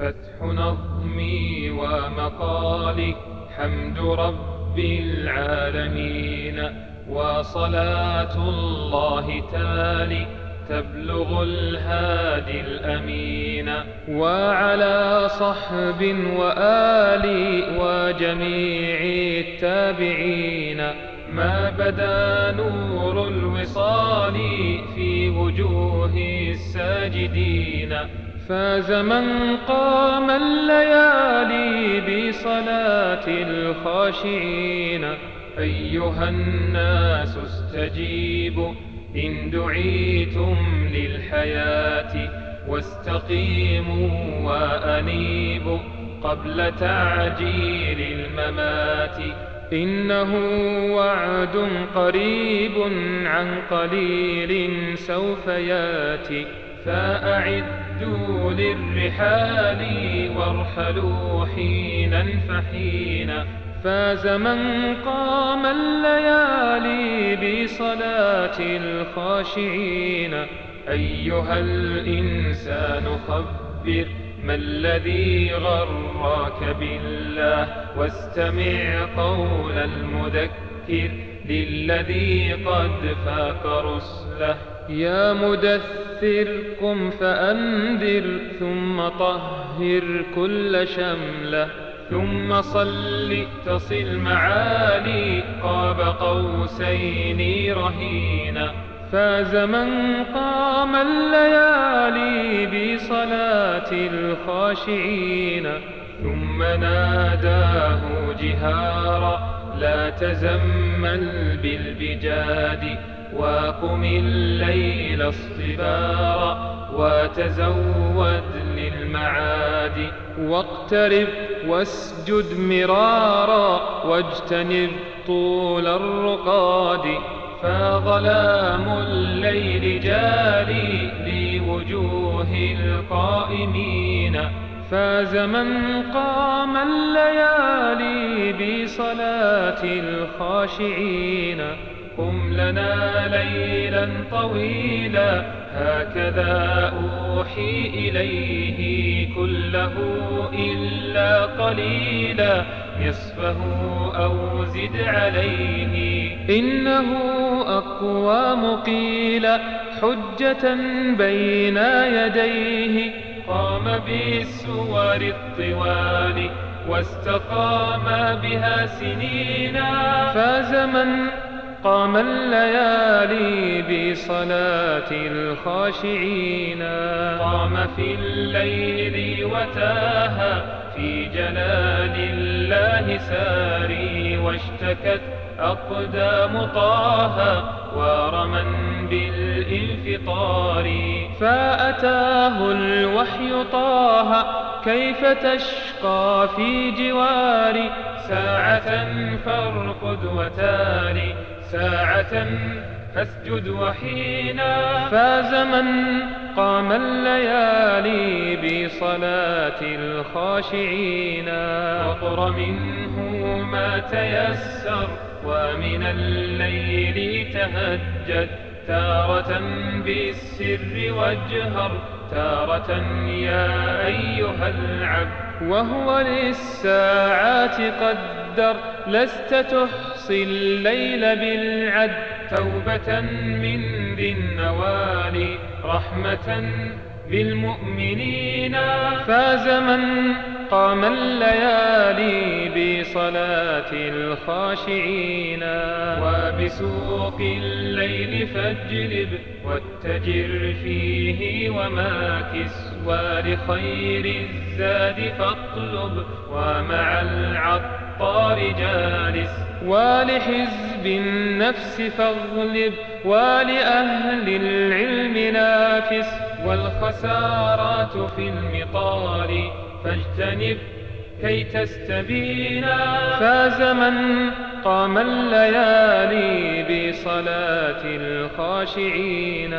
فتح نظمي ومقالي حمد رب العالمين. وصلاة الله تالي تبلغ الهادي الأمين. وعلى صحب وآل وجميع التابعين. ما بدا نور الوصال في وجوه الساجدين. فاز من قام الليالي بصلاة الخاشعين. أيها الناس استجيبوا إن دعيتم للحياة واستقيموا وأنيبوا قبل تعجيل الممات. إنه وعد قريب عن قليل سوف يأتي. فأعدوا للرحال وارحلوا حينا فحينا فاز من قام الليالي بصلاة الخاشعين. أيها الإنسان خبر ما الذي غراك بالله؟ واستمع قول المذكر للذي قد فاق رسله. يا مدثر قم فأنذر ثم طهر كل شمله ثم صل تصل معالي قاب قوسين رهينا. فاز من قام الليالي بصلاة الخاشعين. ثم ناداه جهارا لا تزمل بالبجاد. وقم الليل اصطبارا وتزود للمعاد. واقترب واسجد مرارا واجتنب طول الرقاد. فظلام الليل جاري لوجوه القائمين. فاز من قام الليالي بصلاة الخاشعين. قم لنا ليلا طويلا. هكذا أوحي إليه كله إلا قليلا. نصفه أو زد عليه. إنه أقوى مقيلا. حجة بين يديه. قام بالسور الطوال واستقام بها سنينا. فاز من قام الليالي بصلاة الخاشعين. قام في الليل وتاها في جلال الله ساري واشتكت أقدام طه ورما بالانفطار. فأتاه الوحي طه كيف تشقى في جواري ساعة فارقد وتالي ساعة فاسجد وحينا. فاز من قام الليالي بصلاة الخاشعين. وقر منه ما تيسر ومن الليل تهجد. تارة بالسر واجهر تارة يا أيها العبد. وهو للساعات قدر لست تحصي الليل بالعد. توبة من ذي النوال رحمة بالمؤمنين فاز من قام الليالي بصلاة الخاشعين. وبسوق الليل فاجلب واتجر فيه وماكس. ولخير الزاد فاطلب ومع العطار جالس. ولحزب النفس فاغلب ولأهل العلم نافس. والخسارات في المطار فاجتنب كي تستبينا فاز من قام الليالي بصلاة الخاشعين.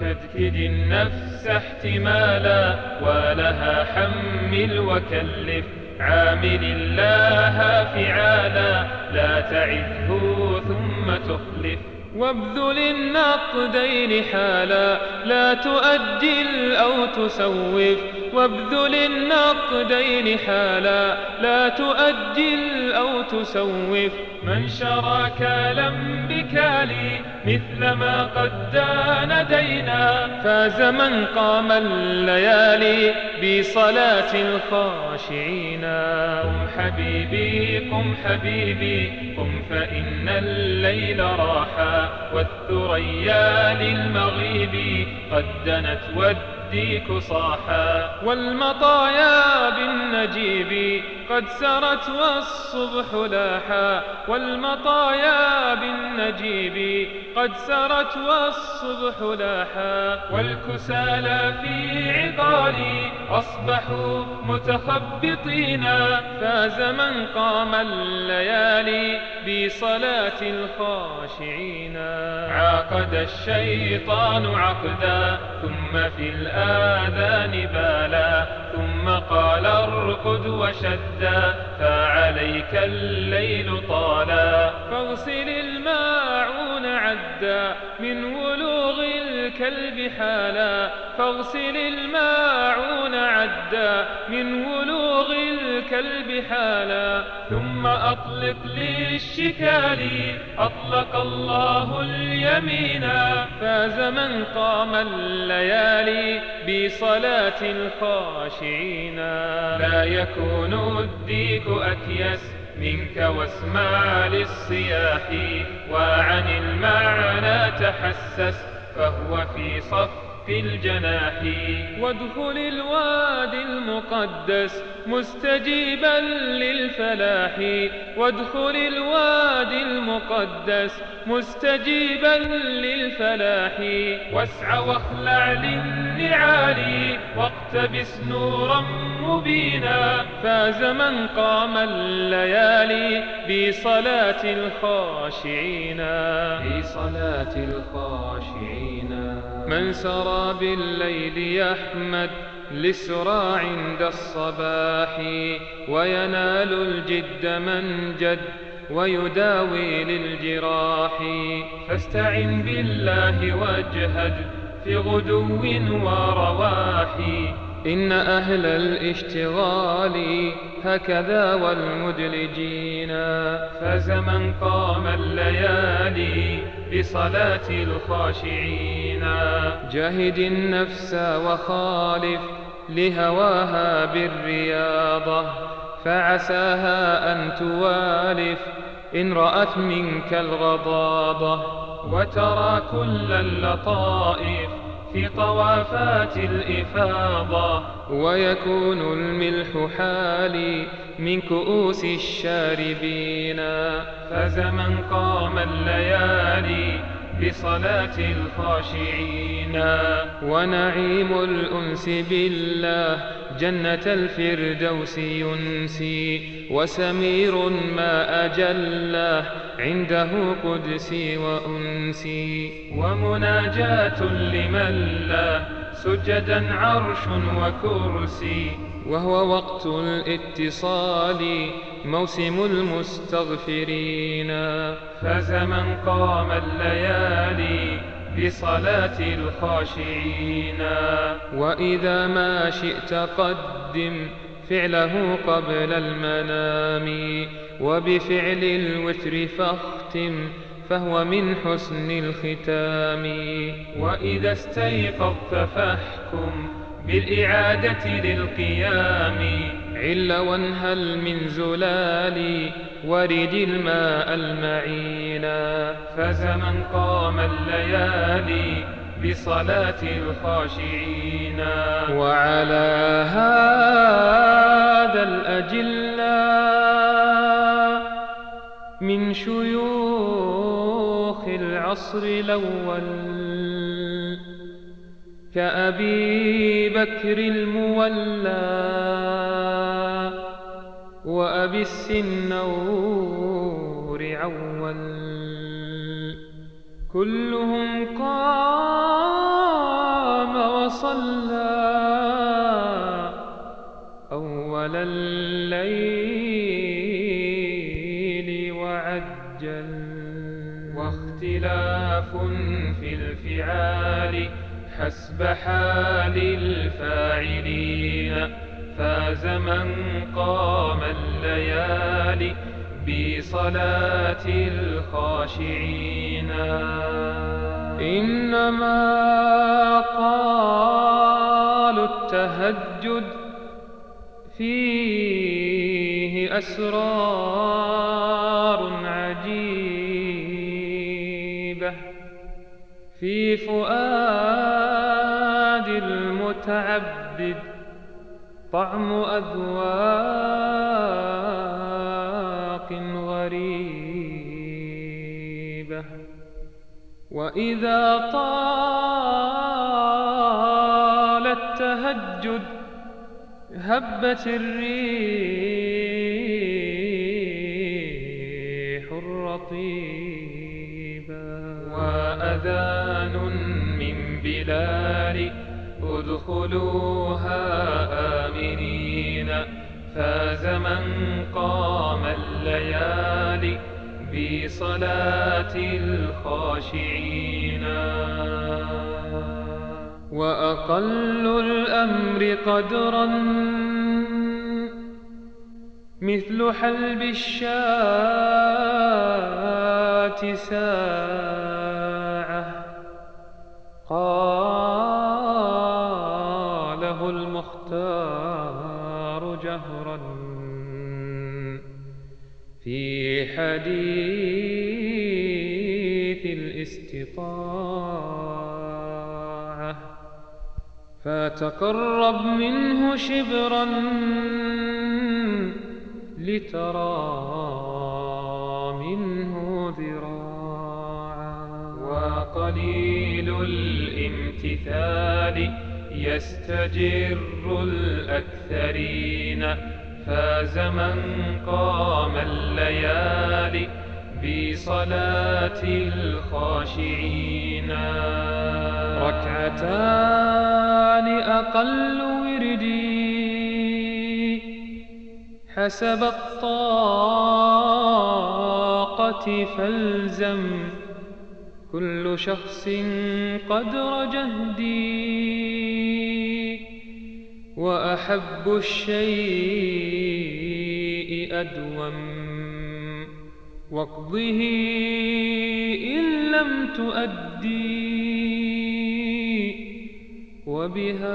كدكد النفس احتمالا ولها حمل وكلف. عامل الله فعالا لا تعده ثم تخلف. وابذل النقدين حالا لا تؤجل أو تسوف. وابذل النقدين حالا لا تؤجل أو تسوف. من شراك لم بكالي مثل ما قد دان دينا فاز من قام الليالي بصلاة الخاشعين. قم حبيبي قم حبيبي قم فإن الليل راحا. والثريا للمغيب قد دنت والديك صاحا. والمطايا بالنجيب قد سرت والصبح لاحا. والمطايا بالنجيب قد سرت والصبح لاحا. والكسالى في عقالي أصبحوا متخبطين. فاز من قام الليالي بصلاة الخاشعين. عاقد الشيطان عقدا ثم في الآذان بالا ثم قال ارقد وشدا فعليك الليل طالا. فاغسل الماعون عدا من ولوغ الكلب حالا فاغسل الماعون عدا من ولوغ الكلب حالا. ثم أطلق للشكال أطلق الله اليمينا فاز من قام الليالي بصلاة الخاشعين. لا يكون الديك أكيس منك واسمع للصياح وعن المعنى تحسس. فهو في صف الجناح. وادخل الوادي المقدس. مستجيبا للفلاح. وادخل الوادي المقدس مستجيبا للفلاح. واسع واخلع للنعال واقتبس نورا مبينا. فاز من قام الليالي بصلاة الخاشعين. بصلاة الخاشعين. من سرى بالليل يحمد لسرى عند الصباح وينال الجد من جد ويداوي للجراح. فاستعن بالله واجهد في غدو ورواح. إن أهل الاشتغال هكذا والمدلجين. فزمن قام الليالي بصلاة الخاشعين. جاهد النفس وخالف لهواها بالرياضة فعساها أن توالف إن رأت منك الغضاضة وترى كل اللطائف في طوافات الإفاضة. ويكون الملح حالي من كؤوس الشاربين. فزمن قام الليالي بصلاة الخاشعين. ونعيم الأنس بالله جنة الفردوس ينسي. وسمير ما أجله عنده قدسي وأنسي. ومناجاة لمن لا سجدا عرش وكرسي. وهو وقت الاتصال موسم المستغفرين. فزمن قام الليالي بصلاة الخاشعين. وإذا ما شئت قدم فعله قبل المنام. وبفعل الوتر فاختم فهو من حسن الختام. وإذا استيقظت فاحكم بالإعادة للقيام. عل وانهل من زلال ورد الماء المعينا فزمن قام الليالي بصلاة الخاشعين. وعلى هذا الأجلاء من شيوخ العصر الأول كأبي بكر المولى وأبي السنور عول كلهم قام وصلى وعجل واختلاف في الفعال حسب حال الفاعلين فاز من قام الليالي بصلاة الخاشعين. إنما قالوا التهجد فيه أسرار. في فؤاد المتعبد طعم أذواق غريبة. وإذا طال التهجد هبت الريح الرطيبة. وأذان من بلال ادخلوها آمنين. فاز من قام الليالي بصلاة الخاشعين. وأقل الأمر قدرا مثل حلب الشاة ساعة قاله المختار جهرا في حديث الاستطاعة فتقرب منه شبرا لترى وقليل الامتثال يستجر الأكثرين. فاز من قام الليالي بصلاة الخاشعين. ركعتان أقل وردي حسب الطاقة فالزم كل شخص قدر جهدي وأحب الشيء أدوم. واقضه إن لم تؤدي. وبهذا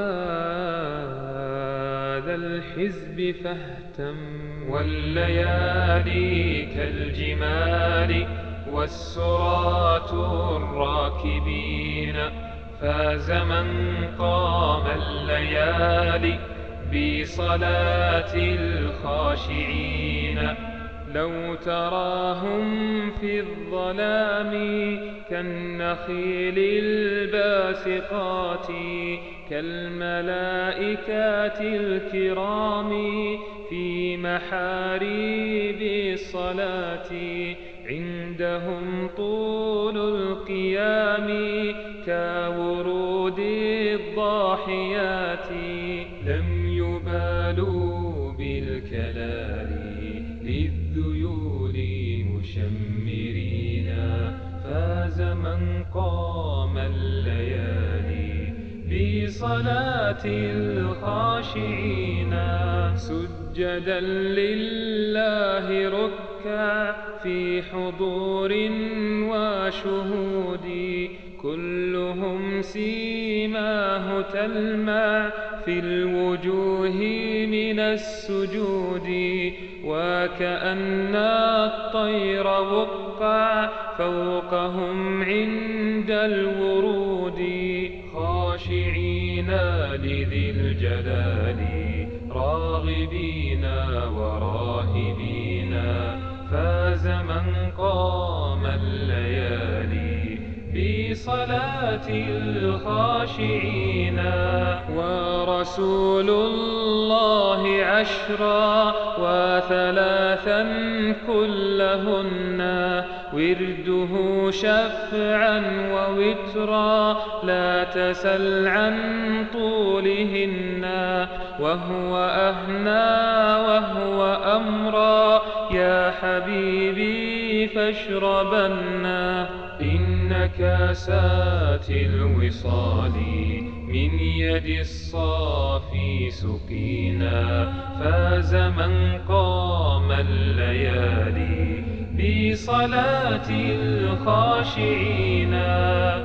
الحزب فاهتم. والليالي كالجمال. والسرات الراكبين فاز من قام الليالي بصلاة الخاشعين. لو تراهم في الظلام كالنخيل الباسقات كالملائكات الكرام في محاريب الصلاة. عندهم طول القيام كورود الضاحيات لم يبالوا بالكلال للذيول مشمرين. فاز من قام الليالي بصلاة الخاشعين. سجدا لله ركع في حضور وشهود. كلهم سيماه تلمع في الوجوه من السجود. وكأن الطير وقع فوقهم عند الورود. قام الليالي بصلاة الخاشعين. ورسول الله عشرا وثلاثا كلهن. ورده شفعا ووترا لا تسل عن طولهن. وهو أهنى وهو أمرا يا حبيبي فاشربنا إن كاسات الوصال من يد الصافي سقينا. فاز من قام الليالي بصلاة الخاشعين.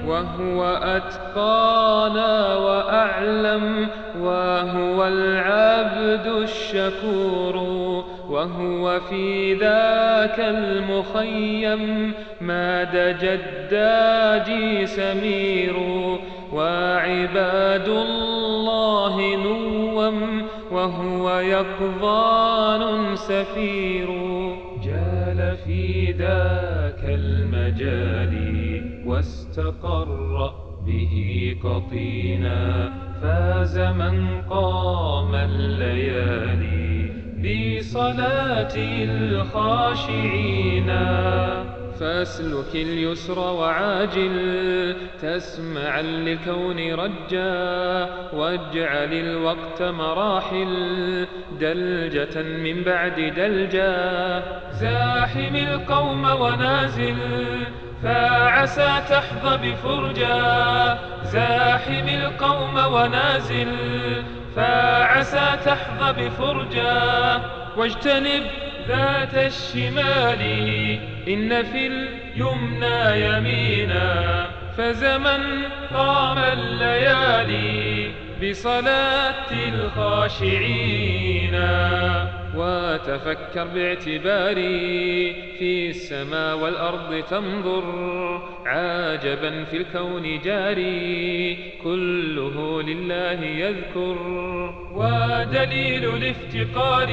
وهو أتقانا وأعلم وهو العبد الشكور. وهو في ذاك المخيم ما دج الداجي سمير وعباد الله نوم وهو يقظان سفير جال في ذاك المجال واستقر به قطينا فاز من قام الليالي بصلاة الخاشعين. فاسلك اليسر وعاجل تسمعا للكون رجا واجعل الوقت مراحل دلجة من بعد دلجا. زاحم القوم ونازل فعسى تحظى بفرجا. زاحم القوم ونازل فعسى تحظى بفرجا واجتنب ذات الشمال. إن في اليمنى يمينا فزمن قام الليالي بصلاة الخاشعين. وتفكر باعتباري في السماء والأرض تنظر عاجبا في الكون جاري كله لله يذكر. ودليل الافتقار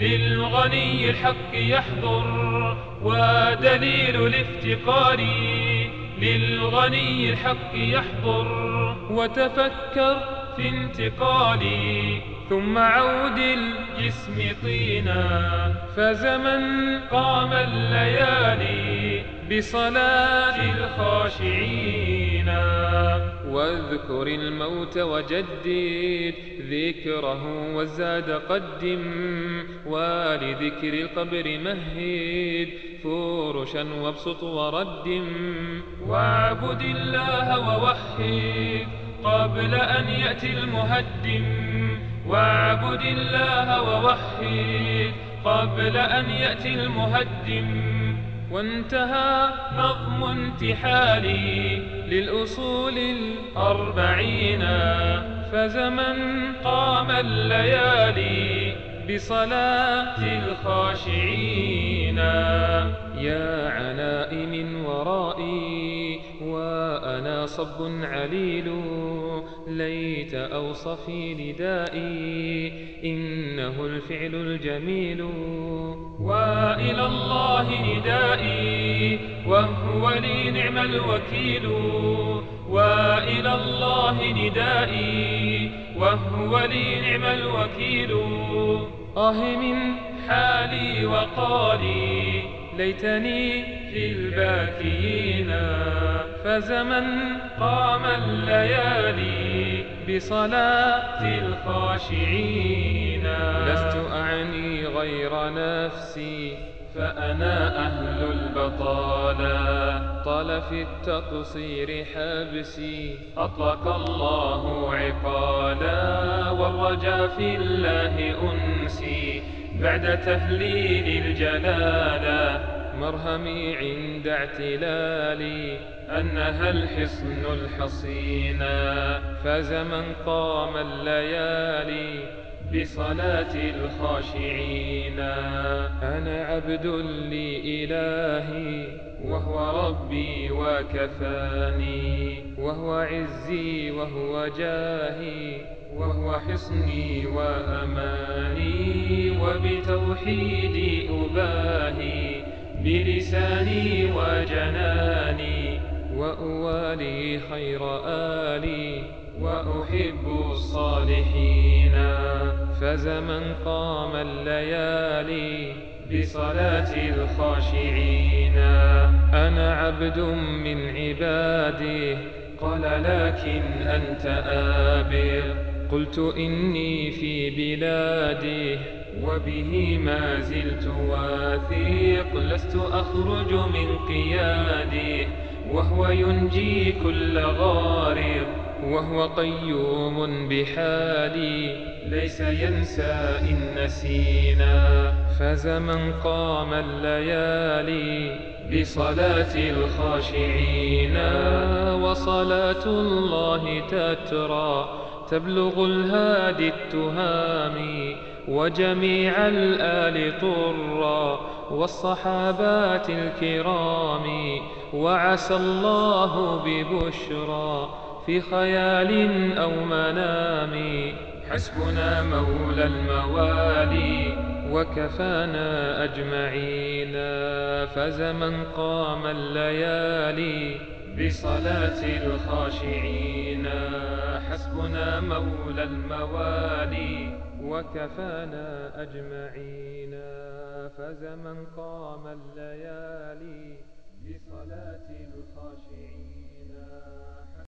للغني الحق يحضر. ودليل الافتقار للغني الحق يحضر. وتفكر في انتقالي. ثم عود الجسم طينا فزمن قام الليالي بصلاة الخاشعين. واذكر الموت وجدد ذكره والزاد قدم ولذكر القبر مهد فرشا وابسط وردم. واعبد الله ووحد قبل أن يأتي المهدم. واعبد الله ووحد قبل أن يأتي المهدم وانتهى نظم انتحالي للأصول الأربعين. فزمن قام الليالي بصلاة الخاشعين. يا عناء من ورائي وأنا صب عليل ليت أوصفي ندائي إنه الفعل الجميل. وإلى الله ندائي وهو لي نعم الوكيل. وإلى الله ندائي وهو لي نعم الوكيل. آه من حالي وقالي ليتني في الباكين فزمن قام الليالي بصلاة الخاشعين. لست أعني غير نفسي فأنا أهل البطالة طال في التقصير حبسي أطلق الله عقالا والرجا في الله أنسي. بعد تهليل الجلالة مرهمي عند اعتلالي أنها الحصن الحصينا فزمن قام الليالي بصلاة الخاشعين. أنا عبد لإلهي وهو ربي وكفاني. وهو عزي وهو جاهي وهو حصني وأماني. وبتوحيدي أباهي بلساني وجناني. وأوالي خير آلي. وأحب الصالحين. فزمن قام الليالي بصلاة الخاشعين. أنا عبد من عباده قال لكن أنت آبر. قلت إني في بلاده وبه ما زلت واثق. لست أخرج من قياده وهو ينجي كل غارر وهو قيوم بحالي. ليس ينسى إن نسينا. فزمن قام الليالي بصلاة الخاشعين. وصلاة الله تترى. تبلغ الهادي التهامي وجميع الآل طرا والصحابات الكرام. وعسى الله ببشرى. في خيال أو منام. حسبنا مولى الموالي وكفانا أجمعين. فزمن قام الليالي بصلاة الخاشعين. حسبنا مولى الموالي وكفانا أجمعين. فزمن قام الليالي بصلاة الخاشعين.